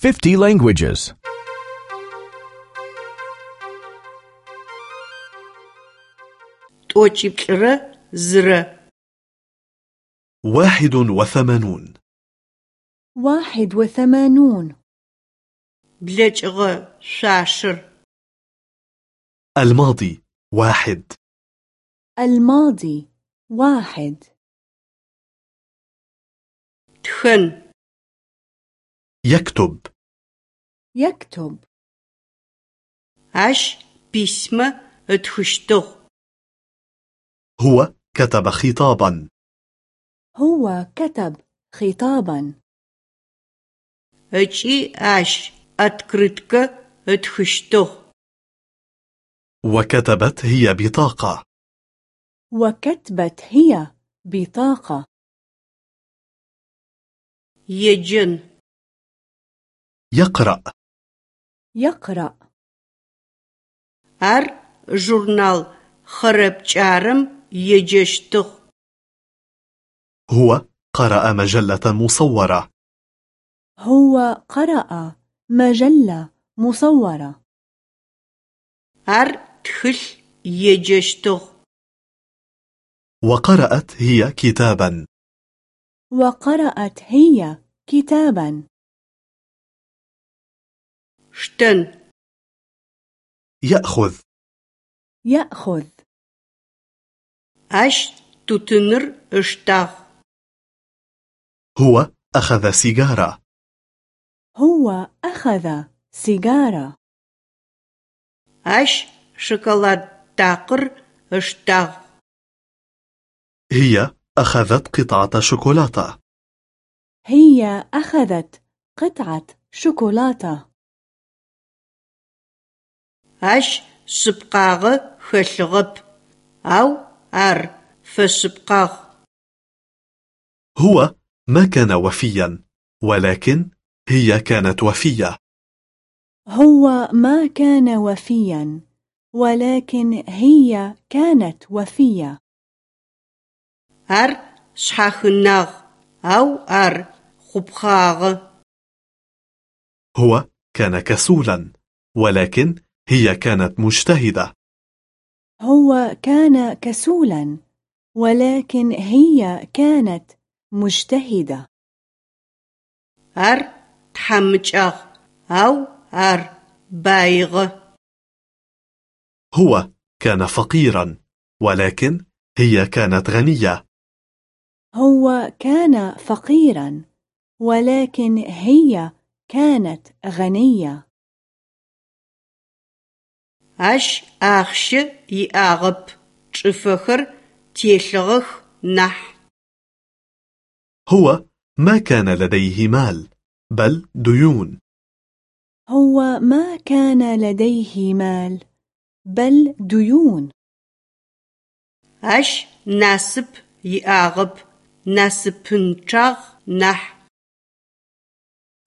50 languages. 'T'oç'iplh'ıre zıre. واحد وثمانون واحد وثمانون şsuaşşır. الماضي واحد الماضي واحد Txın. يكتب يكتب Aş pisme ıtxıştığ. هو كتب خطابا هو كتب خطابا Iç'i aş открытке ıtxıştığ. وكتبت هي بطاقة وكتبت هي بطاقة Yecın. يقرأ. يقرأ. Ar jurnal xhırepç'arım yeceştığ. هو قرأ مجلة مصورة. هو قرأ مجلة مصورة. Ar txılh yeceştığ. وقرأت هي كتابا. وقرأت هي كتابا. Ştın. يأخذ يأخذ Aş tutunur ıştağ. هو أخذ سيجارة هو أخذ سيجارة Aş şokolad taqır ıştağ. هي أخذت قطعة شوكولاتة هي أخذت قطعة شوكولاتة Aş şıpqağı xelhığıp. Au ar feşıpqağ. هو ما كان وفيا ولكن هي كانت وفية هو ما كان وفيا ولكن هي كانت وفية Ar şhaxınağ. Au ar xupxağı. هو كان كسولا ولكن هي كانت مجتهدة هو كان كسولا ولكن هي كانت مجتهدة Ar thamıç'ağ. Au ar baيغı. هو كان فقيرا ولكن هي كانت غنية هو كان فقيرا ولكن هي كانت غنية Aş axşı yi'ağıp. Ç'ıfexer têlhığex nah. هو ما كان لديه مال بل ديون هو ما كان لديه مال بل ديون Aş nasıp yi'ağıp. Nasıpınçağ nah.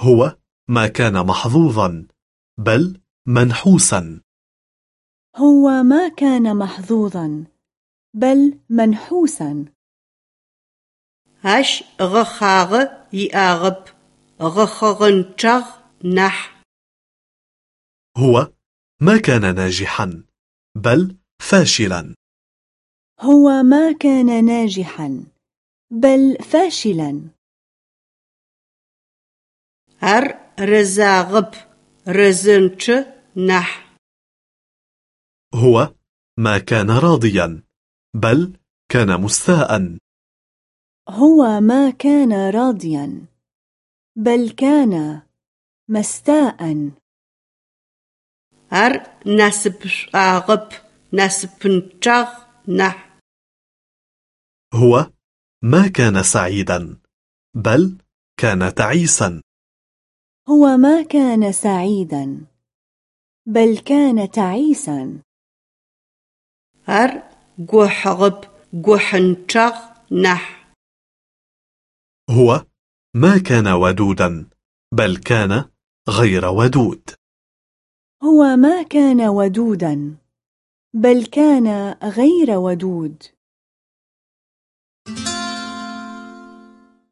هو ما كان محظوظا بل منحوسا هو ما كان محظوظا بل منحوسا Aş ığıxağı yi'ağıp. Iğıxığınçağ nah. هو ما كان ناجحا بل فاشلا هو ما كان ناجحا بل فاشلا Ar rızağıp. Rızınçı nah. هو ما كان راضيا بل كان مستاء هو ما كان راضيا بل كان مستاء Ar nasıpş'ağıp. Nasıpınçağ nah. هو ما كان سعيدا بل كان تعيسا هو ما كان سعيدا بل كان تعيسا Ar guhğıp. Guhınçağ nah. هو ما كان ودودا بل كان غير ودود هو ما كان ودودا بل كان غير ودود